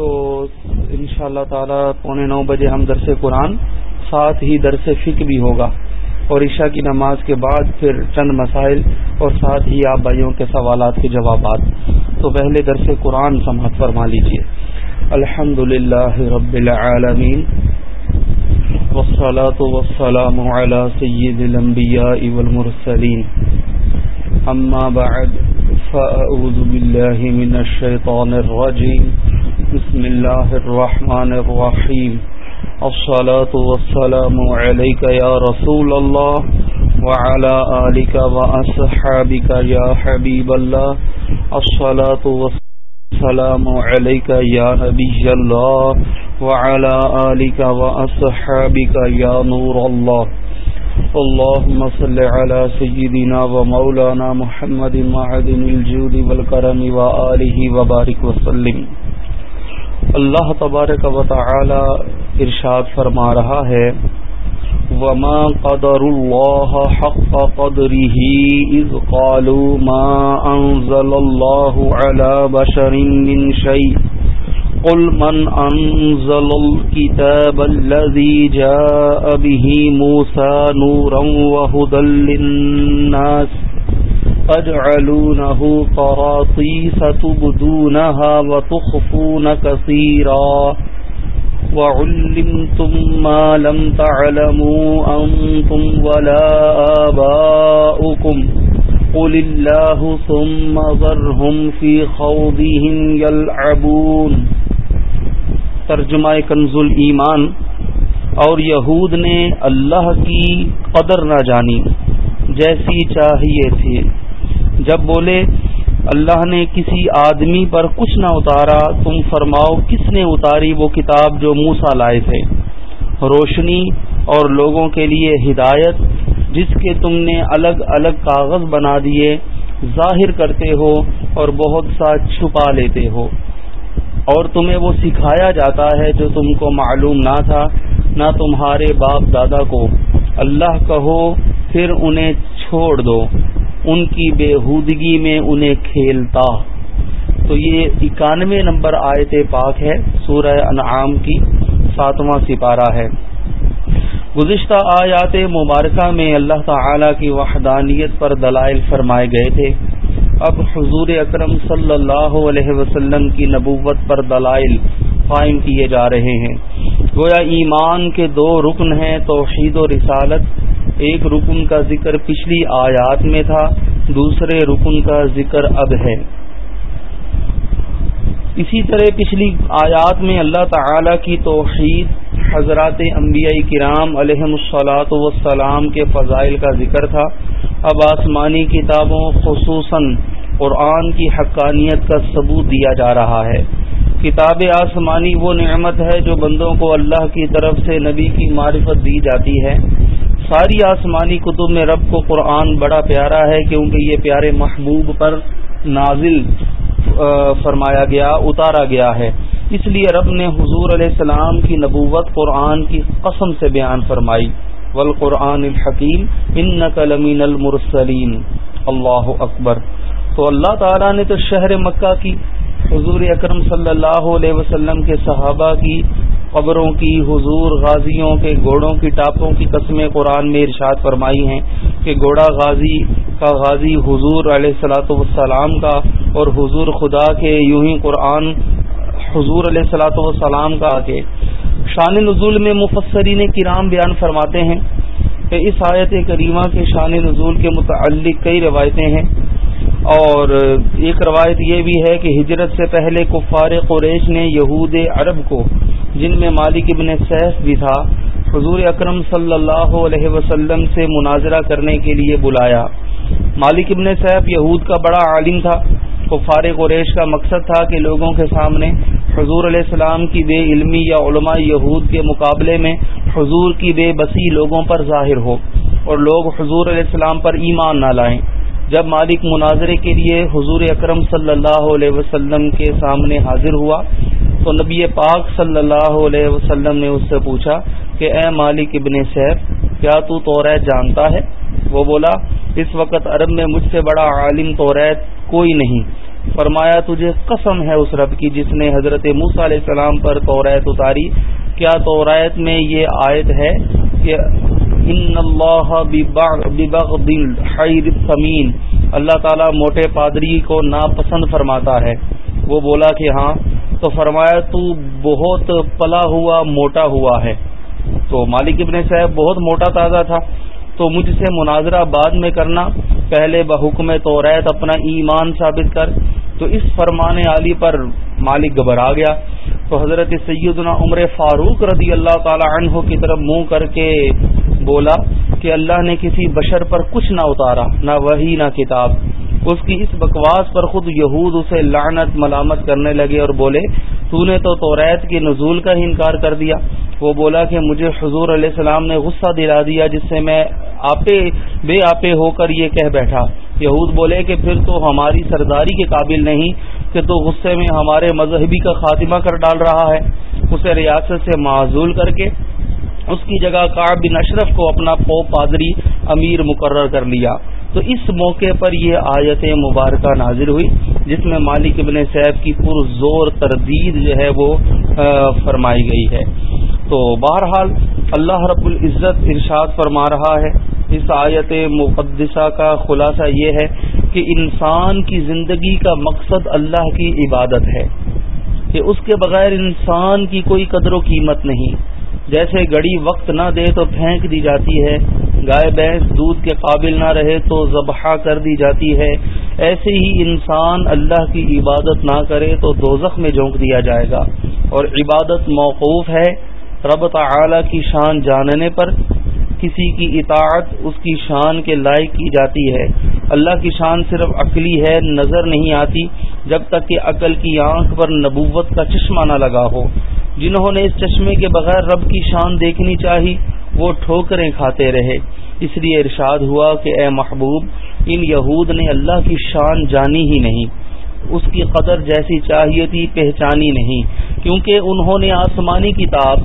تو ان شاء اللہ تعالی پونے نو بجے ہم درس قرآن، ساتھ ہی درس فکر بھی ہوگا۔ اور عشاء کی نماز کے بعد پھر چند مسائل اور ساتھ ہی آپ بھائیوں کے سوالات کے جوابات۔ تو پہلے درس قرآن سماعت فرما لیجیے الحمد للہ رب العالمین، والصلاة والسلام على سید الانبیاء والمرسلین۔ اما بعد فأعوذ بالله من الشيطان الرجيم بسم الله الرحمن الرحيم. الصلاة والسلام عليك يا رسول الله وعلى آلك وأصحابك يا حبيب الله. الصلاة والسلام عليك يا نبي الله وعلى آلك وأصحابك يا نور الله. اللهم صل على سيدنا ومولانا محمد معدن الجود والكرم وآله وبارك وسلم. اللہ تبارک و تعالی ارشاد فرما رہا ہے، وما قدر اللہ حق قدره اذ قالوا ما انزل الله على بشر من شيء قل من انزل الكتاب الذي جاء به موسى نورا وهدى للناس تجعلونه قراطيس تبدونها وتخفون كثيرا وعلمتم ما لم تعلموا أنتم ولا آباؤكم قل الله ثم ذرهم في خوضهم يلعبون ترجمہ کنز ایمان اور یہود نے اللہ کی قدر نہ جانی جیسی چاہیے تھی۔ جب بولے، اللہ نے کسی آدمی پر کچھ نہ اتارا، تم فرماؤ کس نے اتاری وہ کتاب جو موسا لائے تھے؟ روشنی اور لوگوں کے لیے ہدایت، جس کے تم نے الگ الگ کاغذ بنا دیے، ظاہر کرتے ہو اور بہت سا چھپا لیتے ہو۔ اور تمہیں وہ سکھایا جاتا ہے جو تم کو معلوم نہ تھا، نہ تمہارے باپ دادا کو۔ اللہ کہو، پھر انہیں چھوڑ دو۔ ان کی بےحودگی میں انہیں کھیلتا۔ تو یہ اکانوے نمبر آیت پاک ہے، سورہ انعام کی ساتواں سپارہ ہے۔ گزشتہ آیات مبارکہ میں اللہ تعالی کی وحدانیت پر دلائل فرمائے گئے تھے۔ اب حضور اکرم صلی اللہ علیہ وسلم کی نبوت پر دلائل قائم کیے جا رہے ہیں۔ گویا ایمان کے دو رکن ہیں، توحید و رسالت۔ ایک رکن کا ذکر پچھلی آیات میں تھا، دوسرے رکن کا ذکر اب ہے۔ اسی طرح پچھلی آیات میں اللہ تعالی کی توحید، حضرات انبیاء کرام علیہ الصلاۃ والسلام کے فضائل کا ذکر تھا۔ اب آسمانی کتابوں، خصوصاً قرآن کی حقانیت کا ثبوت دیا جا رہا ہے۔ کتاب آسمانی وہ نعمت ہے جو بندوں کو اللہ کی طرف سے نبی کی معرفت دی جاتی ہے۔ ساری آسمانی کتب میں رب کو قرآن بڑا پیارا ہے کیونکہ یہ پیارے محبوب پر نازل فرمایا گیا، اتارا گیا ہے۔ اس لیے رب نے حضور علیہ السلام کی نبوت قرآن کی قسم سے بیان فرمائی۔ والقرآن الحکیم ان نقلمین المرسلین۔ اللہ اکبر۔ تو اللہ تعالیٰ نے تو شہر مکہ کی حضور اکرم صلی اللہ علیہ وسلم کے صحابہ کی قبروں کی، حضور غازیوں کے گھوڑوں کی ٹاپوں کی قسمیں قرآن میں ارشاد فرمائی ہیں کہ گھوڑا غازی کا غازی حضور علیہ السلاۃ والسلام کا اور حضور خدا کے یوں ہی قرآن حضور علیہ السلاۃ والسلام کا کے شان نزول میں مفسرین کرام بیان فرماتے ہیں کہ اس آیت کریمہ کے شان نزول کے متعلق کئی روایتیں ہیں۔ اور ایک روایت یہ بھی ہے کہ ہجرت سے پہلے کفار قریش نے یہود عرب کو، جن میں مالک ابن سیف بھی تھا، حضور اکرم صلی اللہ علیہ وسلم سے مناظرہ کرنے کے لیے بلایا۔ مالک ابن سیف یہود کا بڑا عالم تھا۔ کفار قریش کا مقصد تھا کہ لوگوں کے سامنے حضور علیہ السلام کی بے علمی یا علماء یہود کے مقابلے میں حضور کی بے بسی لوگوں پر ظاہر ہو اور لوگ حضور علیہ السلام پر ایمان نہ لائیں۔ جب مالک مناظرے کے لیے حضور اکرم صلی اللہ علیہ وسلم کے سامنے حاضر ہوا، تو نبی پاک صلی اللہ علیہ وسلم نے اس سے پوچھا کہ اے مالک ابن سیف، کیا تو توریت جانتا ہے؟ وہ بولا، اس وقت عرب میں مجھ سے بڑا عالم توریت کوئی نہیں۔ فرمایا، تجھے قسم ہے اس رب کی جس نے حضرت موسیٰ علیہ السلام پر توریت اتاری۔ کیا توریت میں یہ آیت ہے کہ ان اللہ سمین اللہ تعالیٰ موٹے پادری کو ناپسند فرماتا ہے۔ وہ بولا کہ ہاں تو فرمایا تو بہت پلا ہوا، موٹا ہوا ہے۔ تو مالک ابن صاحب بہت موٹا تازہ تھا۔ تو مجھ سے مناظرہ بعد میں کرنا۔ پہلے بحکم تو ریت اپنا ایمان ثابت کر۔ تو اس فرمان علی پر مالک گھبرا گیا۔ تو حضرت سیدنا عمر فاروق رضی اللہ تعالی عنہ کی طرف منہ کر کے بولا کہ اللہ نے کسی بشر پر کچھ نہ اتارا، نہ وہی نہ کتاب۔ اس کی اس بکواس پر خود یہود اسے لعنت، ملامت کرنے لگے اور بولے، تو نے تو توریت کے نزول کا ہی انکار کر دیا۔ وہ بولا کہ مجھے حضور علیہ السلام نے غصہ دلا دیا جس سے میں آپے، بے آپے ہو کر یہ کہہ بیٹھا۔ یہود بولے کہ پھر تو ہماری سرداری کے قابل نہیں کہ تو غصے میں ہمارے مذہبی کا خاتمہ کر ڈال رہا ہے۔ اسے ریاست سے معذول کر کے اس کی جگہ کاب بن اشرف کو اپنا پو پادری امیر مقرر کر لیا۔ تو اس موقع پر یہ آیت مبارکہ نازل ہوئی، جس میں مالک ابن صاحب کی پرزور تردید جو ہے وہ فرمائی گئی ہے۔ تو بہرحال اللہ رب العزت ارشاد فرما رہا ہے۔ اس آیت مقدسہ کا خلاصہ یہ ہے کہ انسان کی زندگی کا مقصد اللہ کی عبادت ہے، کہ اس کے بغیر انسان کی کوئی قدر و قیمت نہیں۔ جیسے گڑی وقت نہ دے تو پھینک دی جاتی ہے۔ گائے بھینس دودھ کے قابل نہ رہے تو ذبح کر دی جاتی ہے۔ ایسے ہی انسان اللہ کی عبادت نہ کرے تو دوزخ میں جھونک دیا جائے گا۔ اور عبادت موقوف ہے۔ رب تعالی کی شان جاننے پر کسی کی اطاعت اس کی شان کے لائق کی جاتی ہے۔ اللہ کی شان صرف عقلی ہے، نظر نہیں آتی۔ جب تک کہ عقل کی آنکھ پر نبوت کا چشمہ نہ لگا ہو۔ جنہوں نے اس چشمے کے بغیر رب کی شان دیکھنی چاہی، وہ ٹھوکریں کھاتے رہے۔ اس لیے ارشاد ہوا کہ اے محبوب، ان یہود نے اللہ کی شان جانی ہی نہیں۔ اس کی قدر جیسی چاہیے تھی پہچانی نہیں، کیونکہ انہوں نے آسمانی کتاب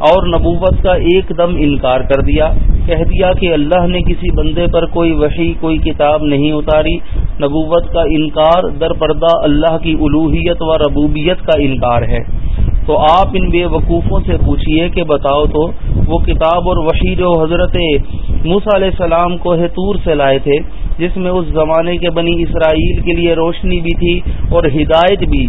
اور نبوت کا ایک دم انکار کر دیا۔ کہہ دیا کہ اللہ نے کسی بندے پر کوئی وحی، کوئی کتاب نہیں اتاری۔ نبوت کا انکار در پردہ اللہ کی الوحیت و ربوبیت کا انکار ہے۔ تو آپ ان بے وقوفوں سے پوچھئے کہ بتاؤ تو، وہ کتاب اور وحی جو حضرت موسا علیہ السلام کو ہتور سے لائے تھے، جس میں اس زمانے کے بنی اسرائیل کے لیے روشنی بھی تھی اور ہدایت بھی،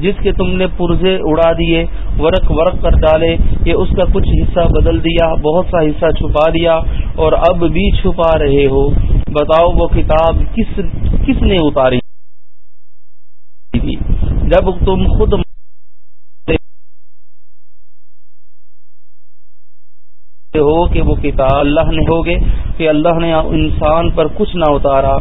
جس کے تم نے پرزے اڑا دیے، ورق ورق کر ڈالے، یہ اس کا کچھ حصہ بدل دیا، بہت سا حصہ چھپا دیا اور اب بھی چھپا رہے ہو۔ بتاؤ وہ کتاب کس کس نے اتاری تھی؟ جب تم خود ہو کہ وہ کتاب اللہ نے ہوگے کہ اللہ نے انسان پر کچھ نہ اتارا۔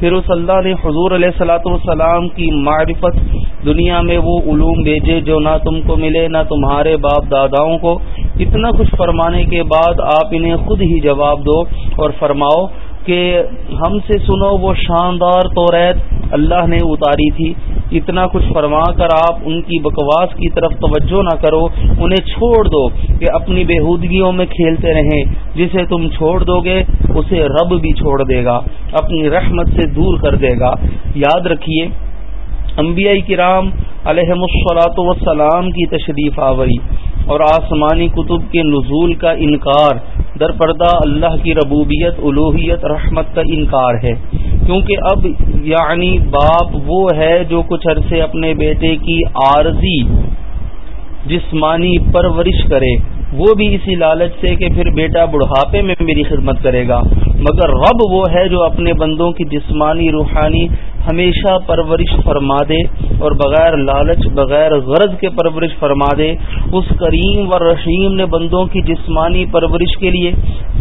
پھر اس اللہ نے حضور علیہ السلاۃ والسلام کی معرفت دنیا میں وہ علوم بھیجے جو نہ تم کو ملے، نہ تمہارے باپ داداؤں کو۔ اتنا کچھ فرمانے کے بعد آپ انہیں خود ہی جواب دو اور فرماؤ کہ ہم سے سنو وہ شاندار تو ریت اللہ نے اتاری تھی۔ اتنا کچھ فرما کر آپ ان کی بکواس کی طرف توجہ نہ کرو۔ انہیں چھوڑ دو کہ اپنی بےحودگیوں میں کھیلتے رہیں۔ جسے تم چھوڑ دو گے، اسے رب بھی چھوڑ دے گا، اپنی رحمت سے دور کر دے گا۔ یاد رکھیے، انبیاء کرام علیہ مسلاط وسلام کی تشریف آوری۔ اور آسمانی کتب کے نزول کا انکار در پردہ اللہ کی ربوبیت الوحیت رحمت کا انکار ہے۔ کیونکہ اب یعنی باپ وہ ہے جو کچھ عرصے اپنے بیٹے کی عارضی، جسمانی پرورش کرے۔ وہ بھی اسی لالچ سے کہ پھر بیٹا بڑھاپے میں میری خدمت کرے گا۔ مگر رب وہ ہے جو اپنے بندوں کی جسمانی، روحانی ہمیشہ پرورش فرما دے اور بغیر لالچ، بغیر غرض کے پرورش فرما دے۔ اس کریم و رحیم نے بندوں کی جسمانی پرورش کے لیے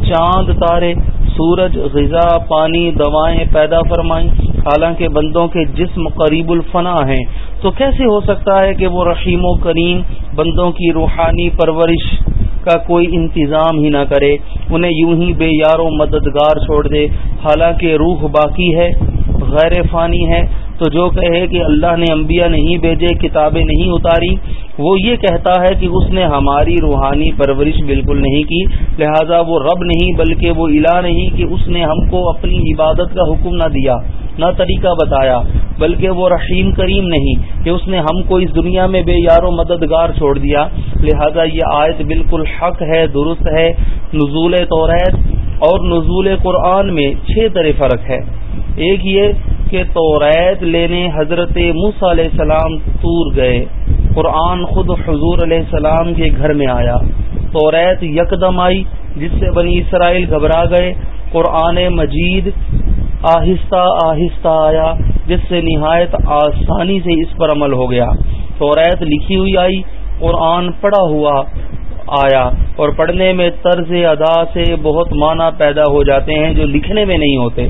چاند تارے، سورج، غذا، پانی، دوائیں پیدا فرمائیں۔ حالانکہ بندوں کے جسم قریب الفنا ہیں۔ تو کیسے ہو سکتا ہے کہ وہ رحیم و کریم بندوں کی روحانی پرورش کا کوئی انتظام ہی نہ کرے؟ انہیں یوں ہی بے یار و مددگار چھوڑ دے۔ حالانکہ روح باقی ہے۔ غیر فانی ہے، تو جو کہے کہ اللہ نے انبیاء نہیں بھیجے، کتابیں نہیں اتاری، وہ یہ کہتا ہے کہ اس نے ہماری روحانی پرورش بالکل نہیں کی۔ لہذا وہ رب نہیں، بلکہ وہ الہ نہیں کہ اس نے ہم کو اپنی عبادت کا حکم نہ دیا، نہ طریقہ بتایا، بلکہ وہ رحیم کریم نہیں کہ اس نے ہم کو اس دنیا میں بے یار و مددگار چھوڑ دیا۔ لہذا یہ آیت بالکل حق ہے، درست ہے، نزول توریت اور نزول قرآن میں چھ طرح فرق ہے۔ ایک یہ کہ توریت لینے حضرت موس علیہ السلام تور گئے۔ قرآن خود حضور علیہ السلام کے گھر میں آیا۔ توریت یکدم آئی، جس سے بنی اسرائیل گھبرا گئے۔ قرآن مجید آہستہ آہستہ آیا، جس سے نہایت آسانی سے اس پر عمل ہو گیا۔ توریت لکھی ہوئی آئی، قرآن پڑھا ہوا آیا۔ اور پڑھنے میں طرز ادا سے بہت معنی پیدا ہو جاتے ہیں جو لکھنے میں نہیں ہوتے۔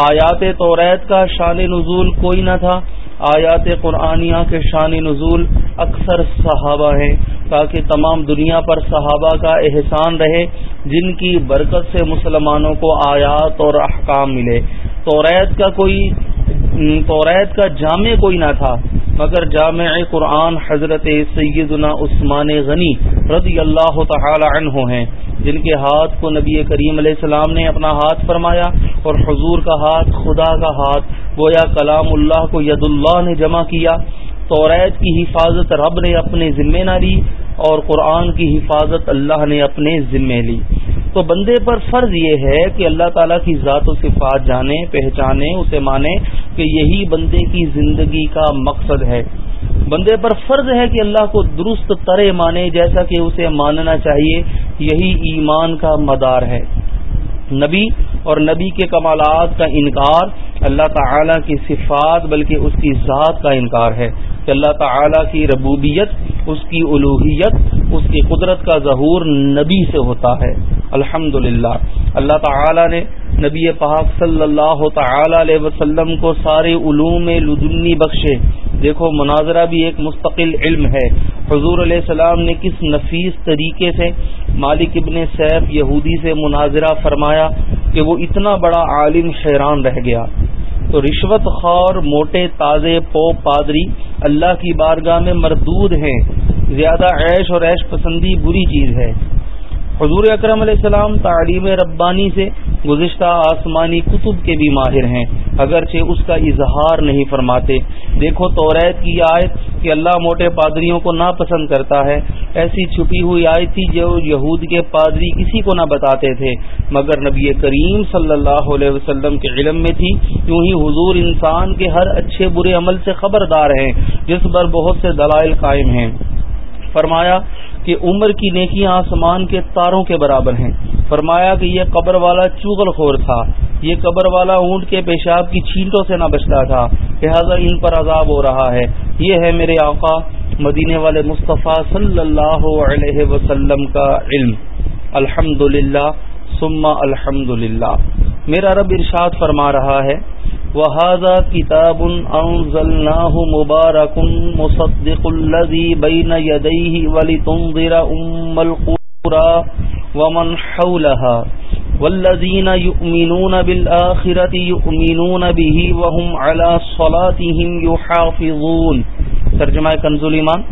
آیات توریت کا شان نزول کوئی نہ تھا۔ آیات قرآنیہ کے شان نزول اکثر صحابہ ہیں، تاکہ تمام دنیا پر صحابہ کا احسان رہے، جن کی برکت سے مسلمانوں کو آیات اور احکام ملے۔ توریت کا کوئی، توریت کا جامع کوئی نہ تھا، مگر جامع قرآن حضرت سیدنا عثمان غنی رضی اللہ تعالی عنہ ہیں، جن کے ہاتھ کو نبی کریم علیہ السلام نے اپنا ہاتھ فرمایا۔ اور حضور کا ہاتھ، خدا کا ہاتھ، گویا کلام اللہ کو ید اللہ نے جمع کیا، توریت کی حفاظت رب نے اپنے ذمے نہ لی اور قرآن کی حفاظت اللہ نے اپنے ذمے لی۔ تو بندے پر فرض یہ ہے کہ اللہ تعالیٰ کی ذات و صفات جانے، پہچانے، اسے مانے کہ یہی بندے کی زندگی کا مقصد ہے۔ بندے پر فرض ہے کہ اللہ کو درست طرح مانے، جیسا کہ اسے ماننا چاہیے، یہی ایمان کا مدار ہے۔ نبی اور نبی کے کمالات کا انکار اللہ تعالی کی صفات بلکہ اس کی ذات کا انکار ہے کہ اللہ تعالی کی ربوبیت، اس کی الوحیت اس کی قدرت کا ظہور نبی سے ہوتا ہے۔ الحمد اللہ تعالی نے نبی پاک صلی اللہ تعالی علیہ وسلم کو سارے علوم لدنی بخشے۔ دیکھو، مناظرہ بھی ایک مستقل علم ہے۔ حضور علیہ السلام نے کس نفیس طریقے سے مالک ابن سیف یہودی سے مناظرہ فرمایا کہ وہ اتنا بڑا عالم حیران رہ گیا۔ تو رشوت خور، موٹے، تازے، پو، پادری اللہ کی بارگاہ میں مردود ہیں۔ زیادہ عیش اور عیش پسندی بری چیز ہے۔ حضور اکرم علیہ السلام تعلیم ربانی سے گزشتہ آسمانی کتب کے بھی ماہر ہیں۔ اگرچہ اس کا اظہار نہیں فرماتے۔ دیکھو توریت کی آیت کہ اللہ موٹے پادریوں کو ناپسند کرتا ہے۔ ایسی چھپی ہوئی آیت تھی جو یہود کے پادری کسی کو نہ بتاتے تھے۔ مگر نبی کریم صلی اللہ علیہ وسلم کے علم میں تھی۔ کیوں ہی حضور انسان کے ہر اچھے برے عمل سے خبردار ہیں، جس پر بہت سے دلائل قائم ہیں۔ فرمایا کہ عمر کی نیکیاں آسمان کے تاروں کے برابر ہیں۔ فرمایا کہ یہ قبر والا چوغل خور تھا۔ یہ قبر والا اونٹ کے پیشاب کی چھینٹوں سے نہ بچتا تھا لہذا ان پر عذاب ہو رہا ہے۔ یہ ہے میرے آقا مدینے والے مصطفیٰ صلی اللہ علیہ وسلم کا علم۔ الحمد للہ سما الحمد للہ میرا رب ارشاد فرما رہا ہے وهذا كتاب أنزلناه مبارك مصدق الذي بين يديه ولتنظر أم القرى ومن حولها والذين يؤمنون بالآخرة يؤمنون به وهم على صلاتهم يحافظون ترجمہ کنزول ایمان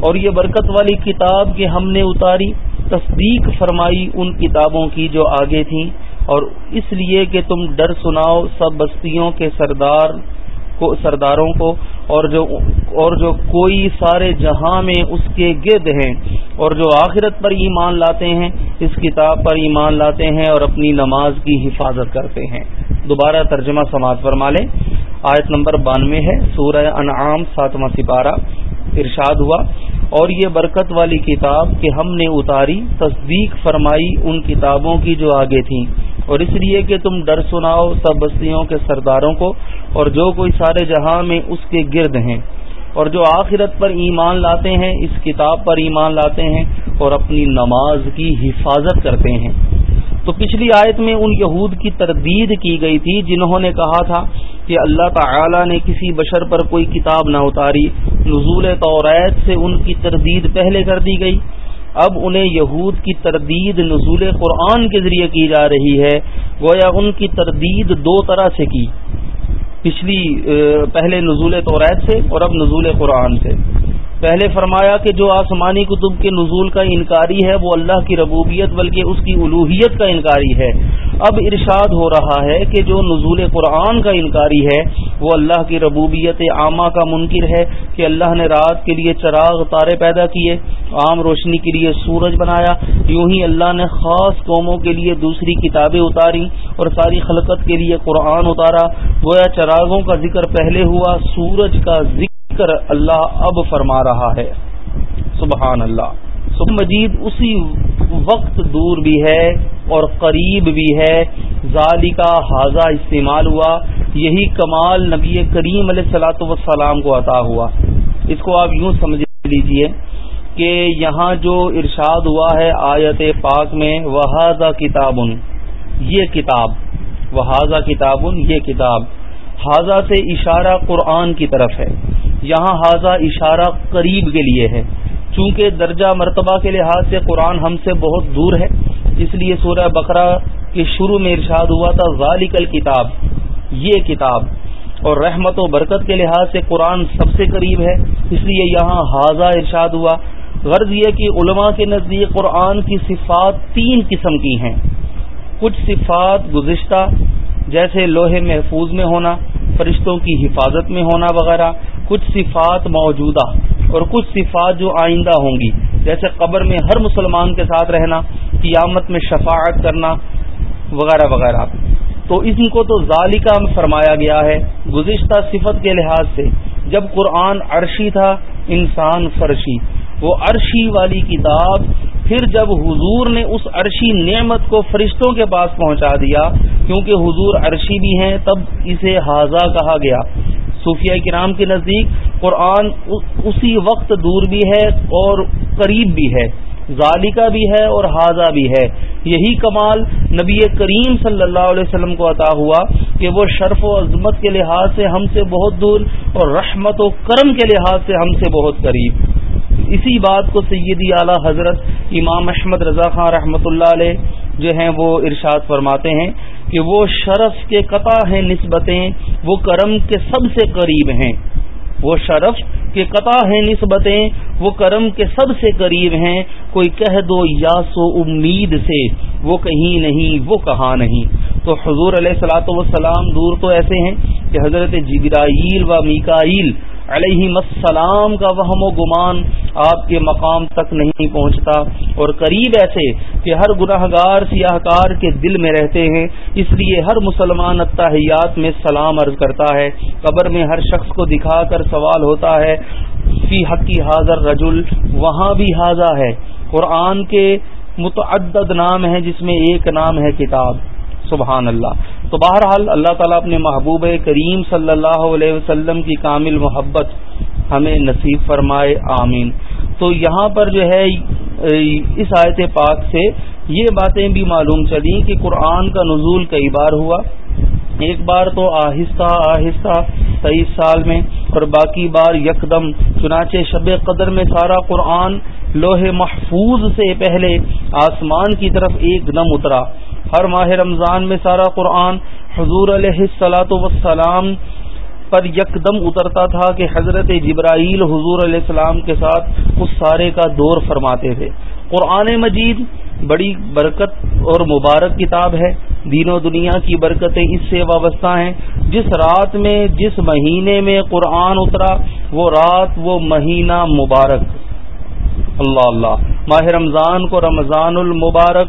اور یہ برکت والی کتاب کہ ہم نے اتاری تصدیق فرمائی ان کتابوں کی جو آگے تھیں اور اس لیے کہ تم ڈر سناؤ سب بستیوں کے سردار کو، سرداروں کو، اور جو اور جو کوئی سارے جہاں میں اس کے گرد ہیں اور جو آخرت پر ایمان لاتے ہیں، اس کتاب پر ایمان لاتے ہیں اور اپنی نماز کی حفاظت کرتے ہیں۔ دوبارہ ترجمہ سماعت فرما لیں۔ آیت نمبر بانوے ہے، سورہ انعام، ساتواں سپارہ۔ ارشاد ہوا اور یہ برکت والی کتاب کہ ہم نے اتاری، تصدیق فرمائی ان کتابوں کی جو آگے تھیں۔ اور اس لیے کہ تم ڈر سناؤ سب بستیوں کے سرداروں کو اور جو کوئی سارے جہاں میں اس کے گرد ہیں۔ اور جو آخرت پر ایمان لاتے ہیں، اس کتاب پر ایمان لاتے ہیں اور اپنی نماز کی حفاظت کرتے ہیں۔ تو پچھلی آیت میں ان یہود کی تردید کی گئی تھی، جنہوں نے کہا تھا کہ اللہ تعالی نے کسی بشر پر کوئی کتاب نہ اتاری۔ نزول توریت سے ان کی تردید پہلے کر دی گئی۔ اب انہیں یہود کی تردید نزول قرآن کے ذریعے کی جا رہی ہے۔ گویا ان کی تردید دو طرح سے کی۔ پچھلی پہلے نزول توریت سے اور اب نزول قرآن سے۔ پہلے فرمایا کہ جو آسمانی کتب کے نزول کا انکاری ہے، وہ اللہ کی ربوبیت بلکہ اس کی الوحیت کا انکاری ہے۔ اب ارشاد ہو رہا ہے کہ جو نزول قرآن کا انکاری ہے، وہ اللہ کی ربوبیت عامہ کا منکر ہے کہ اللہ نے رات کے لیے چراغ تارے پیدا کیے، عام روشنی کے لیے سورج بنایا، یوں ہی اللہ نے خاص قوموں کے لیے دوسری کتابیں اتاری اور ساری خلقت کے لیے قرآن اتارا۔ گویا چراغوں کا ذکر پہلے ہوا، سورج کا ذکر کر اللہ اب فرما رہا ہے۔ سبحان اللہ سب مجید اسی وقت دور بھی ہے اور قریب بھی ہے۔ ظالی کا حاضہ استعمال ہوا۔ یہی کمال نبی کریم علیہ السلاۃ وسلام کو عطا ہوا۔ اس کو آپ یوں سمجھ لیجیے کہ یہاں جو ارشاد ہوا ہے آیت پاک میں وحاظہ کتاب، یہ کتاب۔ وحاظہ کتاب، یہ کتاب۔ حاضہ سے اشارہ قرآن کی طرف ہے۔ یہاں حاضہ اشارہ قریب کے لیے ہے۔ چونکہ درجہ مرتبہ کے لحاظ سے قرآن ہم سے بہت دور ہے، اس لیے سورہ بقرہ کے شروع میں ارشاد ہوا تھا، ذالک الکتاب، یہ کتاب۔ اور رحمت و برکت کے لحاظ سے قرآن سب سے قریب ہے، اس لیے یہاں حاضہ ارشاد ہوا۔ غرض یہ کہ علماء کے نزدیک قرآن کی صفات تین قسم کی ہیں۔ کچھ صفات گزشتہ، جیسے لوہے محفوظ میں ہونا فرشتوں کی حفاظت میں ہونا وغیرہ، کچھ صفات موجودہ اور کچھ صفات جو آئندہ ہوں گی۔ جیسے قبر میں ہر مسلمان کے ساتھ رہنا، قیامت میں شفاعت کرنا وغیرہ وغیرہ۔ تو ان کو تو ذالکہ میں فرمایا گیا ہے، گزشتہ صفت کے لحاظ سے۔ جب قرآن عرشی تھا، انسان فرشی۔ وہ عرشی والی کتاب پھر جب حضور نے اس عرشی نعمت کو فرشتوں کے پاس پہنچا دیا، کیونکہ حضور عرشی بھی ہیں، تب اسے حاضہ کہا گیا۔ صوفیہ کرام کے نزدیک قرآن اسی وقت دور بھی ہے اور قریب بھی ہے۔ ذالکہ بھی ہے اور حاضہ بھی ہے۔ یہی کمال نبی کریم صلی اللہ علیہ وسلم کو عطا ہوا کہ وہ شرف و عظمت کے لحاظ سے ہم سے بہت دور اور رحمت و کرم کے لحاظ سے ہم سے بہت قریب۔ اسی بات کو سیدی اعلی حضرت امام احمد رضا خان رحمۃ اللہ علیہ جو ہیں وہ ارشاد فرماتے ہیں کہ وہ شرف کے قطع ہیں نسبتیں، وہ کرم کے سب سے قریب ہیں۔ وہ شرف کے قطع ہیں نسبتیں، وہ کرم کے سب سے قریب ہیں۔ کوئی کہہ دو یا سو امید سے، وہ کہیں نہیں، وہ کہاں نہیں۔ تو حضور علیہ السلاۃ والسلام دور تو ایسے ہیں کہ حضرت جبرائیل و میکائیل علیہ السلام کا وہم و گمان آپ کے مقام تک نہیں پہنچتا اور قریب ایسے کہ ہر گناہ گار سیاہ کار کے دل میں رہتے ہیں، اس لیے ہر مسلمان اتحیات میں سلام عرض کرتا ہے۔ قبر میں ہر شخص کو دکھا کر سوال ہوتا ہے، فی حقی حاضر رجل، وہاں بھی حاضر ہے۔ قرآن کے متعدد نام ہیں جس میں ایک نام ہے کتاب۔ سبحان اللہ۔ تو بہرحال اللہ تعالیٰ اپنے محبوب کریم صلی اللہ علیہ وسلم کی کامل محبت ہمیں نصیب فرمائے، آمین۔ تو یہاں پر جو ہے، اس آیت پاک سے یہ باتیں بھی معلوم چلیں کہ قرآن کا نزول کئی بار ہوا۔ ایک بار تو آہستہ آہستہ تیئیس سال میں، اور باقی بار یکدم، چنانچہ شب قدر میں سارا قرآن لوہے محفوظ سے پہلے آسمان کی طرف ایک دم اترا۔ ہر ماہ رمضان میں سارا قرآن حضور علیہ السلاۃ وسلام پر یکدم اترتا تھا کہ حضرت جبرائیل حضور علیہ السلام کے ساتھ اس سارے کا دور فرماتے تھے۔ قرآن مجید بڑی برکت اور مبارک کتاب ہے۔ دین و دنیا کی برکتیں اس سے وابستہ ہیں۔ جس رات میں، جس مہینے میں قرآن اترا، وہ رات، وہ مہینہ مبارک۔ اللہ اللہ۔ ماہ رمضان کو رمضان المبارک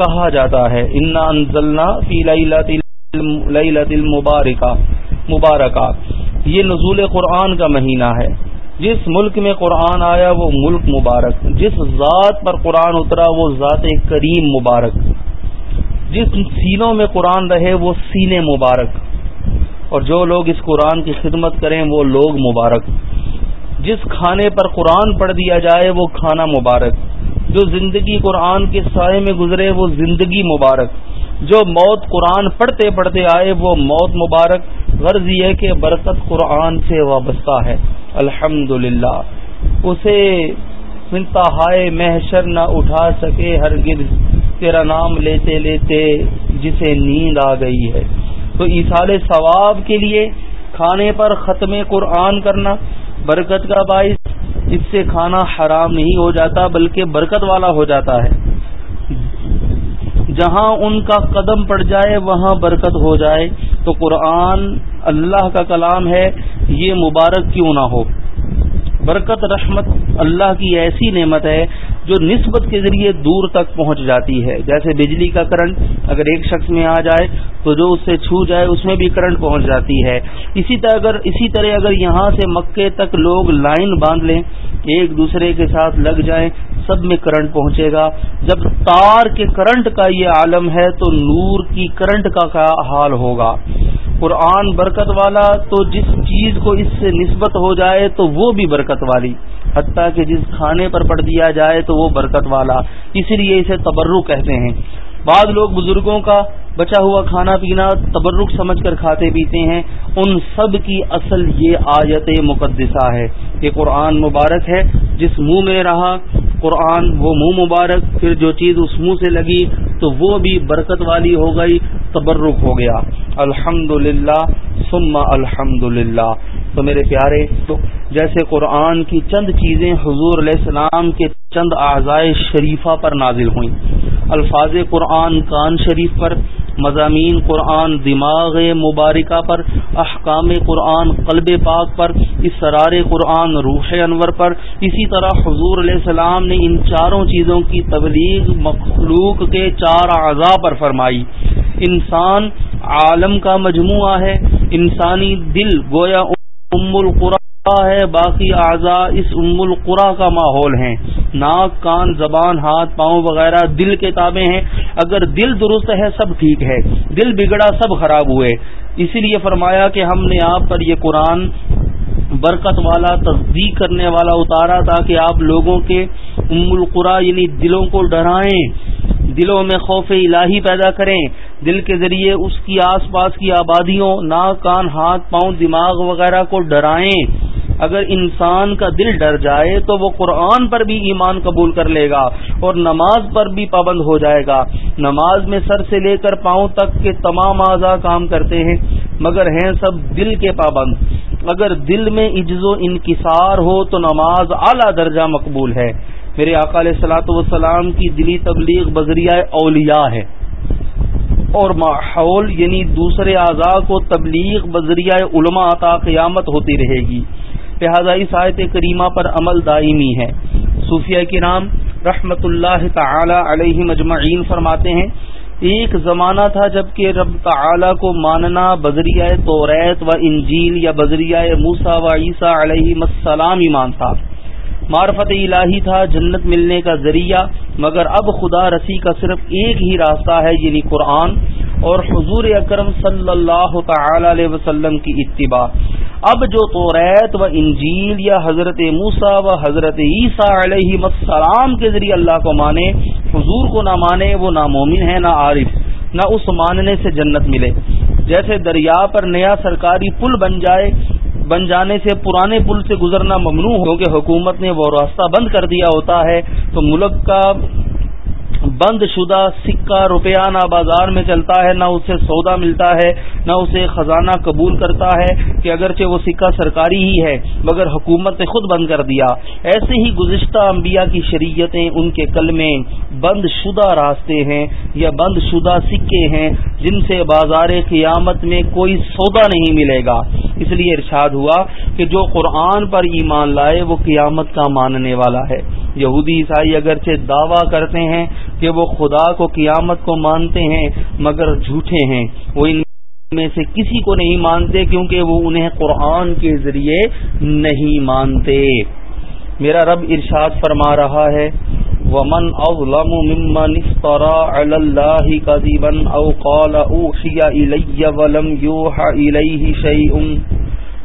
کہا جاتا ہے۔ انا انزلنا فی لیلت المبارکہ مبارکہ۔ یہ نزول قرآن کا مہینہ ہے۔ جس ملک میں قرآن آیا وہ ملک مبارک، جس ذات پر قرآن اترا وہ ذات کریم مبارک۔ جس سینوں میں قرآن رہے وہ سینے مبارک۔ اور جو لوگ اس قرآن کی خدمت کریں وہ لوگ مبارک۔ جس کھانے پر قرآن پڑھ دیا جائے وہ کھانا مبارک۔ جو زندگی قرآن کے سائے میں گزرے وہ زندگی مبارک۔ جو موت قرآن پڑھتے پڑھتے آئے وہ موت مبارک۔ غرض یہ کہ برکت قرآن سے وابستہ ہے۔ الحمد اسے انتہائے محشر نہ اٹھا سکے ہر تیرا نام لیتے لیتے جسے نیند آ گئی ہے۔ تو ایسال ثواب کے لیے کھانے پر ختم قرآن کرنا برکت کا باعث اس سے کھانا حرام نہیں ہو جاتا بلکہ برکت والا ہو جاتا ہے۔ جہاں ان کا قدم پڑ جائے وہاں برکت ہو جائے۔ تو قرآن اللہ کا کلام ہے، یہ مبارک کیوں نہ ہو۔ برکت، رحمت اللہ کی ایسی نعمت ہے جو نسبت کے ذریعے دور تک پہنچ جاتی ہے۔ جیسے بجلی کا کرنٹ اگر ایک شخص میں آ جائے تو جو اس سے چھو جائے اس میں بھی کرنٹ پہنچ جاتی ہے۔ اسی طرح اگر اسی طرح اگر یہاں سے مکے تک لوگ لائن باندھ لیں، ایک دوسرے کے ساتھ لگ جائیں، سب میں کرنٹ پہنچے گا۔ جب تار کے کرنٹ کا یہ عالم ہے تو نور کی کرنٹ کا کیا حال ہوگا؟ قرآن برکت والا تو جس چیز کو اس سے نسبت ہو جائے تو وہ بھی برکت والی۔ حتیٰ کہ جس کھانے پر پڑ دیا جائے تو وہ برکت والا، اسی لیے اسے تبرک کہتے ہیں۔ بعض لوگ بزرگوں کا بچا ہوا کھانا پینا تبرک سمجھ کر کھاتے پیتے ہیں، ان سب کی اصل یہ آیت مقدسہ ہے یہ قرآن مبارک ہے، جس منہ میں رہا، قرآن وہ منہ مبارک، پھر جو چیز اس منہ سے لگی تو وہ بھی برکت والی ہو گئی، تبرک ہو گیا۔ الحمد للہ سما الحمد للہ تو میرے پیارے، تو جیسے قرآن کی چند چیزیں حضور علیہ السلام کے چند اعضائے شریفہ پر نازل ہوئیں۔ الفاظ قرآن کان شریف پر مضامین قرآن دماغ مبارکہ پر، احکام قرآن قلب پاک پر اسرار قرآن روح انور پر۔ اسی طرح حضور علیہ السلام نے ان چاروں چیزوں کی تبلیغ مخلوق کے چار اعضاء پر فرمائی۔ انسان عالم کا مجموعہ ہے، انسانی دل گویا ام القرا ہے باقی اعضاء اس ام القرا کا ماحول ہیں۔ ناک، کان، زبان، ہاتھ، پاؤں وغیرہ، دل کے تابے ہیں۔ اگر دل درست ہے، سب ٹھیک ہے۔ دل بگڑا، سب خراب ہوئے۔ اسی لیے فرمایا کہ ہم نے آپ پر یہ قرآن برکت والا، تصدیق کرنے والا اتارا تاکہ آپ لوگوں کے ام القرا یعنی دلوں کو ڈرائیں۔ دلوں میں خوف الہی پیدا کریں۔ دل کے ذریعے اس کی آس پاس کی آبادیوں، ناک، کان، ہاتھ، پاؤں، دماغ وغیرہ کو ڈرائیں۔ اگر انسان کا دل ڈر جائے تو وہ قرآن پر بھی ایمان قبول کر لے گا اور نماز پر بھی پابند ہو جائے گا۔ نماز میں سر سے لے کر پاؤں تک کے تمام اعضاء کام کرتے ہیں، مگر ہیں سب دل کے پابند۔ اگر دل میں عجز و انکسار ہو تو نماز اعلی درجہ مقبول ہے۔ میرے آقا علیہ سلاۃ والسلام کی دلی تبلیغ بذریعہ اولیاء ہے۔ اور ماحول یعنی دوسرے اعضاء کو تبلیغ بذریعہ علماء عطا قیامت ہوتی رہے گی۔ لہذا اس آیت کریمہ پر عمل دائمی ہے۔ صوفیہ کے نام رحمت اللہ تعالی علیہ مجمعین فرماتے ہیں، ایک زمانہ تھا جبکہ رب تعالی کو ماننا بذریعہ توریت و انجیل یا بذریعہ موسا و عیسیٰ علیہ السلام ایمان تھا۔ معرفت الہی تھا جنت ملنے کا ذریعہ، مگر اب خدا رسی کا صرف ایک ہی راستہ ہے یعنی قرآن اور حضور اکرم صلی اللہ تعالی علیہ وسلم کی اتباع۔ اب جو تو ریت و انجیل یا حضرت موسا و حضرت عیسیٰ علیہ السلام کے ذریعے اللہ کو مانے، حضور کو نہ مانے، وہ نہ مومن ہے نہ عارف، نہ اس ماننے سے جنت ملے۔ جیسے دریا پر نیا سرکاری پل بن جائے، بن جانے سے پرانے پل سے گزرنا ممنوع ہو کہ حکومت نے وہ راستہ بند کر دیا ہوتا ہے، تو ملک کا بند شدہ سکہ روپیہ نہ بازار میں چلتا ہے، نہ اسے سودا ملتا ہے، نہ اسے خزانہ قبول کرتا ہے کہ اگرچہ وہ سکہ سرکاری ہی ہے، مگر حکومت نے خود بند کر دیا۔ ایسے ہی گزشتہ انبیاء کی شریعتیں ان کے کلمے بند شدہ راستے ہیں یا بند شدہ سکے ہیں، جن سے بازار قیامت میں کوئی سودا نہیں ملے گا۔ اس لیے ارشاد ہوا کہ جو قرآن پر ایمان لائے، وہ قیامت کا ماننے والا ہے۔ یہودی عیسائی اگرچہ دعویٰ کرتے ہیں کہ وہ خدا کو قیامت کو مانتے ہیں، مگر جھوٹے ہیں۔ وہ ان میں سے کسی کو نہیں مانتے کیونکہ وہ انہیں قرآن کے ذریعے نہیں مانتے۔ میرا رب ارشاد فرما رہا ہے، ومن اظلم ممن افترى على الله كذبا او قال اوحي الي ولم يوحى اليه شيء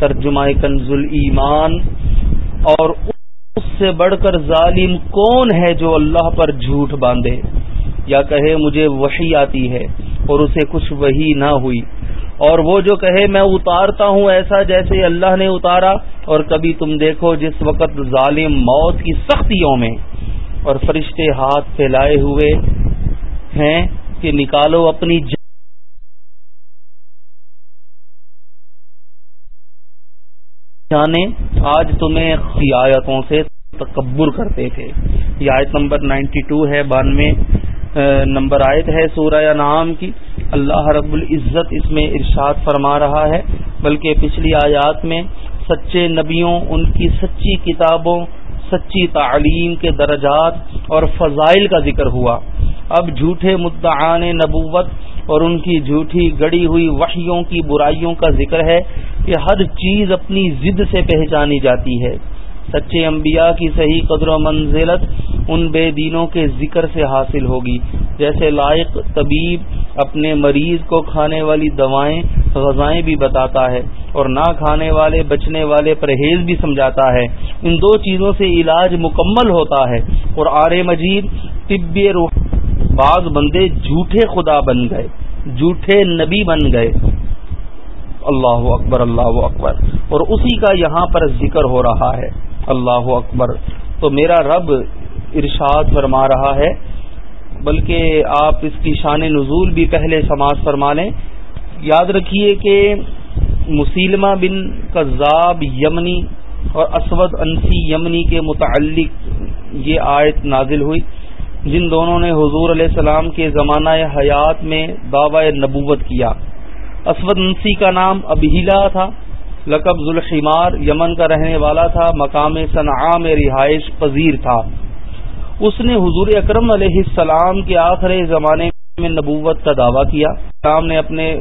ترجمہ کنز ایمان، اور اس سے بڑھ کر ظالم کون ہے جو اللہ پر جھوٹ باندھے؟ یا کہے، مجھے وحی آتی ہے اور اسے کچھ وہی نہ ہوئی۔ اور وہ جو کہے، میں اتارتا ہوں ایسا جیسے اللہ نے اتارا، اور کبھی تم دیکھو جس وقت ظالم موت کی سختیوں میں اور فرشتے ہاتھ پھیلائے ہوئے ہیں کہ نکالو اپنی جانے آج تمہیں آیتوں سے تکبر کرتے تھے۔ یہ آیت نمبر نائنٹی ٹو ہے، بانوے نمبر آیت ہے سورہ نام کی۔ اللہ رب العزت اس میں ارشاد فرما رہا ہے، بلکہ پچھلی آیات میں سچے نبیوں، ان کی سچی کتابوں، سچی تعلیم کے درجات اور فضائل کا ذکر ہوا۔ اب جھوٹے مدعان نبوت اور ان کی جھوٹی گڑی ہوئی وحیوں کی برائیوں کا ذکر ہے۔ کہ ہر چیز اپنی ضد سے پہچانی جاتی ہے۔ سچے انبیاء کی صحیح قدر و منزلت ان بے دینوں کے ذکر سے حاصل ہوگی۔ جیسے لائق طبیب اپنے مریض کو کھانے والی دوائیں، غذائیں بھی بتاتا ہے اور نہ کھانے والے، بچنے والے پرہیز بھی سمجھاتا ہے۔ ان دو چیزوں سے علاج مکمل ہوتا ہے اور آر مجید طب روح۔ بعض بندے جھوٹے خدا بن گئے، جھوٹے نبی بن گئے۔ اللہ اکبر اللہ اکبر اور اسی کا یہاں پر ذکر ہو رہا ہے اللہ اکبر تو میرا رب ارشاد فرما رہا ہے، بلکہ آپ اس کی شان نزول بھی پہلے سماج فرما لیں۔ یاد رکھیے کہ مسلمہ بن قذاب یمنی اور اسود انسی یمنی کے متعلق یہ آیت نازل ہوئی، جن دونوں نے حضور علیہ السلام کے زمانہ حیات میں دعوی نبوت کیا۔ اسود انسی کا نام ابہیلا تھا۔ لقب ذوالخمار یمن کا رہنے والا تھا، مقام صنعا میں رہائش پذیر تھا۔ اس نے حضور اکرم علیہ السلام کے آخر زمانے میں نبوت کا دعویٰ کیا۔ اسلام نے اپنے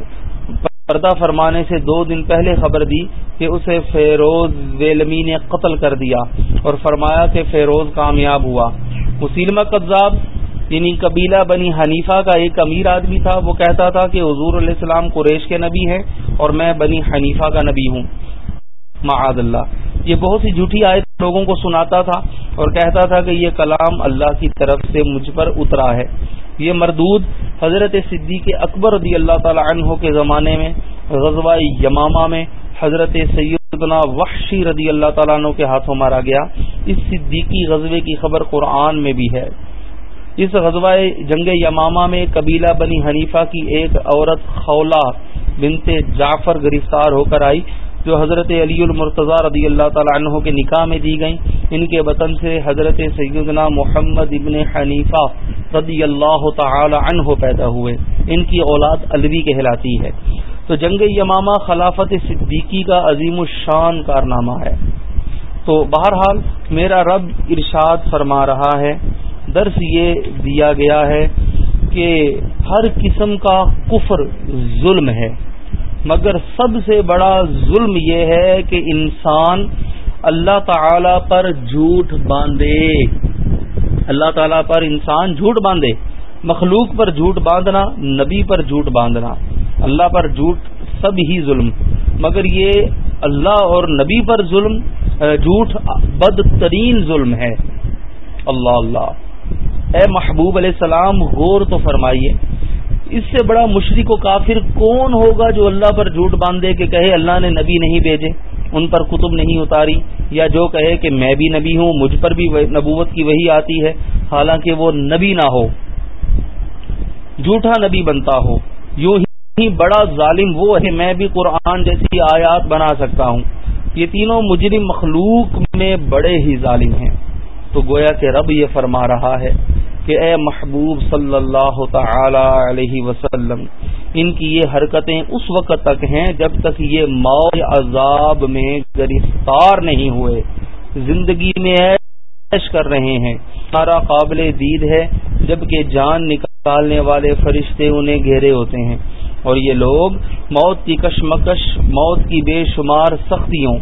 پردہ فرمانے سے دو دن پہلے خبر دی کہ اسے فیروز ویلمی نے قتل کر دیا اور فرمایا کہ فیروز کامیاب ہوا۔ مسلمہ قذاب یعنی قبیلہ بنی حنیفہ کا ایک امیر آدمی تھا، وہ کہتا تھا کہ حضور علیہ السلام قریش کے نبی ہیں اور میں بنی حنیفہ کا نبی ہوں۔ معاذ اللہ۔ یہ بہت سی جھوٹی آئے لوگوں کو سناتا تھا اور کہتا تھا کہ یہ کلام اللہ کی طرف سے مجھ پر اترا ہے۔ یہ مردود حضرت صدیق اکبر رضی اللہ تعالی عنہ کے زمانے میں، غزوہ یمامہ میں حضرت سیدنا وحشی رضی اللہ تعالیٰ عنہ کے ہاتھوں مارا گیا۔ اس صدیقی غزوے کی خبر قرآن میں بھی ہے۔ اس غزوہ جنگ یمامہ میں قبیلہ بنی حنیفہ کی ایک عورت خولا بنت جعفر گرفتار ہو کر آئی، جو حضرت علی المرتضی رضی اللہ تعالی عنہ کے نکاح میں دی گئیں۔ ان کے وطن سے حضرت سیدنا محمد ابن حنیفہ رضی اللہ تعالی عنہ پیدا ہوئے۔ ان کی اولاد الوی کہلاتی ہے۔ تو جنگ یمامہ خلافت صدیقی کا عظیم الشان کارنامہ ہے۔ تو بہرحال میرا رب ارشاد فرما رہا ہے۔ درس یہ دیا گیا ہے کہ ہر قسم کا کفر ظلم ہے۔ مگر سب سے بڑا ظلم یہ ہے کہ انسان اللہ تعالی پر جھوٹ باندھے۔ اللہ تعالی پر انسان جھوٹ باندھے۔ مخلوق پر جھوٹ باندھنا، نبی پر جھوٹ باندھنا۔ اللہ پر جھوٹ سب ہی ظلم۔ مگر یہ اللہ اور نبی پر ظلم، جھوٹ بدترین ظلم ہے۔ اللہ اللہ۔ اے محبوب علیہ السلام، غور تو فرمائیے۔ اس سے بڑا مشرق و کافر کون ہوگا جو اللہ پر جھوٹ باندھے کہ کہے اللہ نے نبی نہیں بھیجے، ان پر کتب نہیں اتاری، یا جو کہے کہ میں بھی نبی ہوں، مجھ پر بھی نبوت کی وہی آتی ہے، حالانکہ وہ نبی نہ ہو۔ جھوٹا نبی بنتا ہو۔ یوں ہی بڑا ظالم وہ ہے، میں بھی قرآن جیسی آیات بنا سکتا ہوں۔ یہ تینوں مجرم مخلوق میں بڑے ہی ظالم ہیں۔ تو گویا کہ رب یہ فرما رہا ہے۔ کہ اے محبوب صلی اللہ تعالی علیہ وسلم، ان کی یہ حرکتیں اس وقت تک ہیں جب تک یہ موت عذاب میں گرفتار نہیں ہوئے۔ زندگی میں ایش کر رہے ہیں۔ سارا قابل دید ہے، جبکہ جان نکالنے والے فرشتے انہیں گھیرے ہوتے ہیں۔ اور یہ لوگ موت کی کشمکش، موت کی بے شمار سختیوں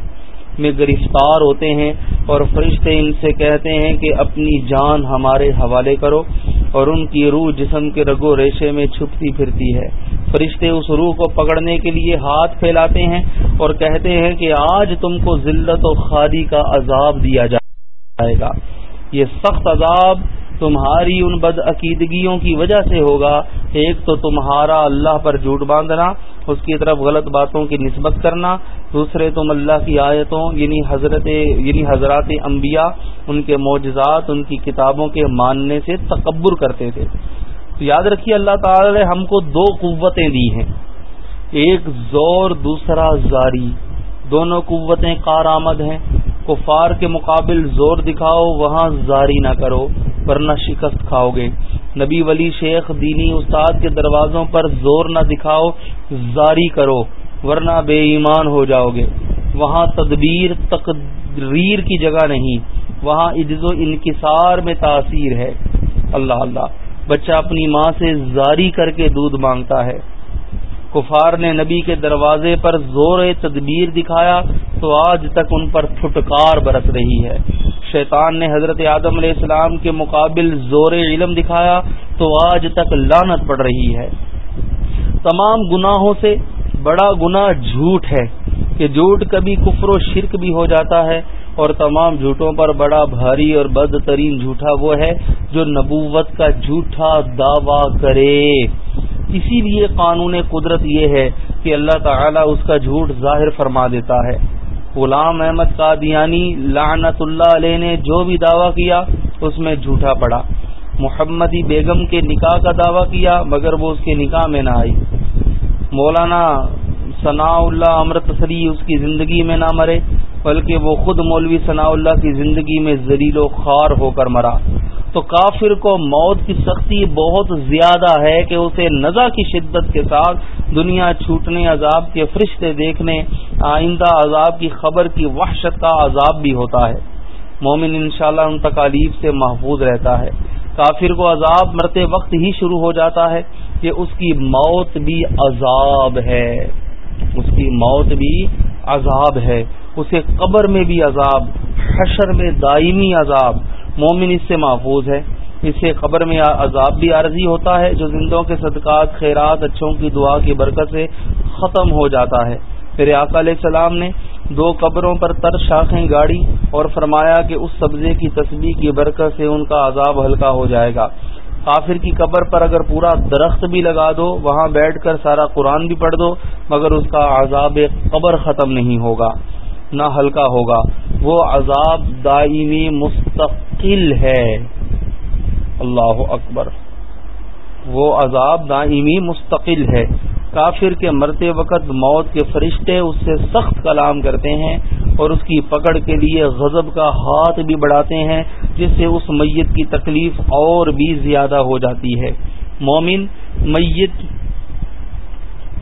میں گرفتار ہوتے ہیں اور فرشتے ان سے کہتے ہیں کہ اپنی جان ہمارے حوالے کرو اور ان کی روح جسم کے رگو ریشے میں چھپتی پھرتی ہے۔ فرشتے اس روح کو پکڑنے کے لیے ہاتھ پھیلاتے ہیں اور کہتے ہیں کہ آج تم کو ذلت و خالی کا عذاب دیا جائے گا۔ یہ سخت عذاب تمہاری ان بد عقیدگیوں کی وجہ سے ہوگا۔ ایک تو تمہارا اللہ پر جھوٹ باندھنا اس کی طرف غلط باتوں کی نسبت کرنا، دوسرے تم اللہ کی آیتوں یعنی حضرت یعنی حضرات انبیاء، ان کے معجزات، ان کی کتابوں کے ماننے سے تکبر کرتے تھے۔ تو یاد رکھیے، اللہ تعالی نے ہم کو دو قوتیں دی ہیں۔ ایک زور، دوسرا زاری۔ دونوں قوتیں کارآمد ہیں۔ کفار کے مقابل زور دکھاؤ، وہاں زاری نہ کرو، ورنہ شکست کھاؤ گے۔ نبی ولی شیخ، دینی استاد کے دروازوں پر زور نہ دکھاؤ، زاری کرو، ورنہ بے ایمان ہو جاؤ گے۔ وہاں تدبیر، تقریر کی جگہ نہیں، وہاں عجز و انکسار میں تاثیر ہے۔ اللہ اللہ، بچہ اپنی ماں سے زاری کر کے دودھ مانگتا ہے۔ کفار نے نبی کے دروازے پر زور تدبیر دکھایا تو آج تک ان پر پھٹکار برس رہی ہے۔ شیطان نے حضرت آدم علیہ السلام کے مقابل زور علم دکھایا تو آج تک لانت پڑ رہی ہے۔ تمام گناہوں سے بڑا گناہ جھوٹ ہے کہ جھوٹ کبھی کفر و شرک بھی ہو جاتا ہے اور تمام جھوٹوں پر بڑا بھاری اور بدترین جھوٹا وہ ہے جو نبوت کا جھوٹا دعوی کرے۔ اسی لیے قانون قدرت یہ ہے کہ اللہ تعالی اس کا جھوٹ ظاہر فرما دیتا ہے۔ غلام احمد قادیانی لعنت اللہ علیہ نے جو بھی دعویٰ کیا، اس میں جھوٹا پڑا۔ محمدی بیگم کے نکاح کا دعویٰ کیا، مگر وہ اس کے نکاح میں نہ آئی۔ مولانا ثناء اللہ امرت سری اس کی زندگی میں نہ مرے، بلکہ وہ خود مولوی ثناء اللہ کی زندگی میں زلیل و خوار ہو کر مرا۔ تو کافر کو موت کی سختی بہت زیادہ ہے کہ اسے نزا کی شدت کے ساتھ دنیا چھوٹنے، عذاب کے فرشتے دیکھنے، آئندہ عذاب کی خبر کی وحشت کا عذاب بھی ہوتا ہے۔ مومن انشاءاللہ ان تکالیف سے محفوظ رہتا ہے۔ کافر کو عذاب مرتے وقت ہی شروع ہو جاتا ہے کہ اس کی موت بھی عذاب ہے۔ اس کی موت بھی عذاب ہے۔ اسے قبر میں بھی عذاب، حشر میں دائمی عذاب مومن اس سے محفوظ ہے۔ اس سے قبر میں عذاب بھی عارضی ہوتا ہے، جو زندوں کے صدقات، خیرات، اچھوں کی دعا کی برکت سے ختم ہو جاتا ہے۔ پھر آقا علیہ السلام نے دو قبروں پر تر شاخیں گاڑی اور فرمایا کہ اس سبزے کی تسبیح کی برکت سے ان کا عذاب ہلکا ہو جائے گا۔ کافر کی قبر پر اگر پورا درخت بھی لگا دو، وہاں بیٹھ کر سارا قرآن بھی پڑھ دو، مگر اس کا عذاب قبر ختم نہیں ہوگا۔ نہ ہلکا ہوگا۔ وہ عذاب دائمی مستقل ہے۔ اللہ اکبر۔ وہ عذاب دائمی مستقل ہے۔ کافر کے مرتے وقت موت کے فرشتے اس سے سخت کلام کرتے ہیں اور اس کی پکڑ کے لیے غضب کا ہاتھ بھی بڑھاتے ہیں، جس سے اس میت کی تکلیف اور بھی زیادہ ہو جاتی ہے۔ مومن میت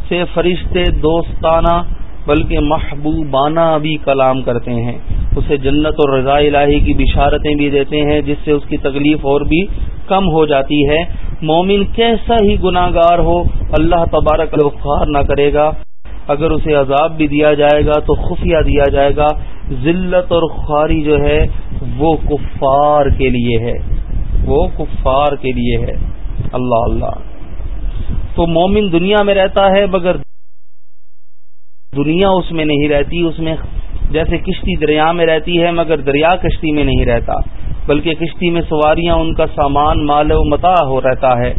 سے فرشتے دوستانہ بلکہ محبوبانہ بھی کلام کرتے ہیں۔ اسے جنت اور رضاء الہی کی بشارتیں بھی دیتے ہیں، جس سے اس کی تکلیف اور بھی کم ہو جاتی ہے۔ مومن کیسا ہی گناہ گار ہو، اللہ تبارک الفار نہ کرے گا۔ اگر اسے عذاب بھی دیا جائے گا تو خفیہ دیا جائے گا۔ ذلت اور خواری جو ہے، وہ کفار کے لیے ہے۔ وہ کفار کے لیے ہے۔ اللہ اللہ۔ تو مومن دنیا میں رہتا ہے مگر دنیا اس میں نہیں رہتی، اس میں جیسے کشتی دریا میں رہتی ہے، مگر دریا کشتی میں نہیں رہتا۔ بلکہ کشتی میں سواریاں، ان کا سامان، مال و متا ہو رہتا ہے۔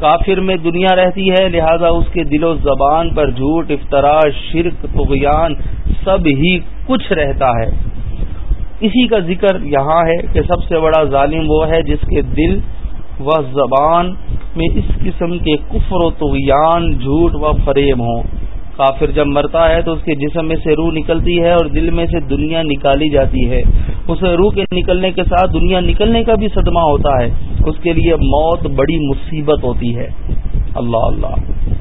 کافر میں دنیا رہتی ہے، لہذا اس کے دل و زبان پر جھوٹ افطرا شرک تغیان سب ہی کچھ رہتا ہے۔ اسی کا ذکر یہاں ہے کہ سب سے بڑا ظالم وہ ہے جس کے دل و زبان میں اس قسم کے کفر و تغیان جھوٹ و فریب ہوں۔ کافر جب مرتا ہے تو اس کے جسم میں سے روح نکلتی ہے اور دل میں سے دنیا نکالی جاتی ہے۔ اس روح کے نکلنے کے ساتھ دنیا نکلنے کا بھی صدمہ ہوتا ہے۔ اس کے لیے موت بڑی مصیبت ہوتی ہے۔ اللہ اللہ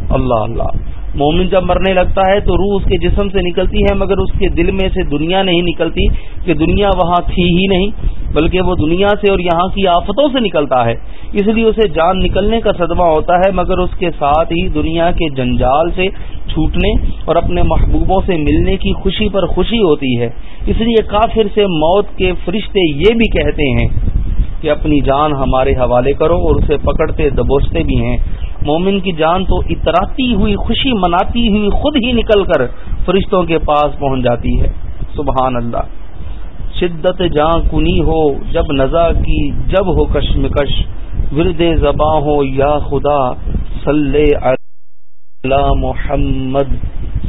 اللہ اللہ۔ مومن جب مرنے لگتا ہے تو روح اس کے جسم سے نکلتی ہے، مگر اس کے دل میں سے دنیا نہیں نکلتی، کہ دنیا وہاں تھی ہی نہیں۔ بلکہ وہ دنیا سے اور یہاں کی آفتوں سے نکلتا ہے۔ اس لیے اسے جان نکلنے کا صدمہ ہوتا ہے، مگر اس کے ساتھ ہی دنیا کے جنجال سے چھوٹنے اور اپنے محبوبوں سے ملنے کی خوشی پر خوشی ہوتی ہے۔ اس لیے کافر سے موت کے فرشتے یہ بھی کہتے ہیں کہ اپنی جان ہمارے حوالے کرو اور اسے پکڑتے، دبوچتے بھی ہیں۔ مومن کی جان تو اتراتی ہوئی، خوشی مناتی ہوئی خود ہی نکل کر فرشتوں کے پاس پہنچ جاتی ہے۔ سبحان اللہ۔ شدت جاں کنی ہو، جب نزا کی جب ہو کشمکش ورد زباں ہو، یا خدا، صلی اللہ محمد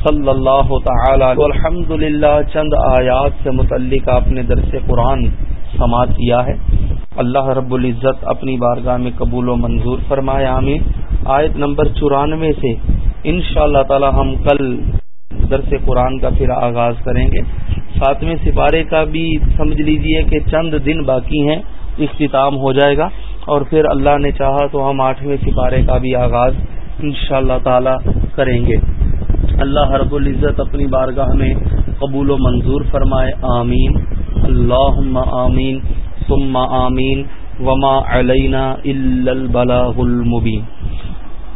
صلی اللہ تعالی الحمد للہ چند آیات سے متعلق آپ نے درس قرآن سماعت کیا ہے۔ اللہ رب العزت اپنی بارگاہ میں قبول و منظور فرمائے، آمین۔ آیت نمبر چورانوے سے ان شاء اللہ تعالی ہم کل درس قرآن کا پھر آغاز کریں گے۔ ساتویں سپارے کا بھی سمجھ لیجیے کہ چند دن باقی ہیں، اختتام ہو جائے گا۔ اور پھر اللہ نے چاہا تو ہم آٹھویں سپارے کا بھی آغاز ان شاء اللہ تعالی کریں گے۔ اللہ رب العزت اپنی بارگاہ میں قبول و منظور فرمائے۔ آمین۔ اللہ آمین۔ ثم آمین۔ وما علینا البلاغ المبین۔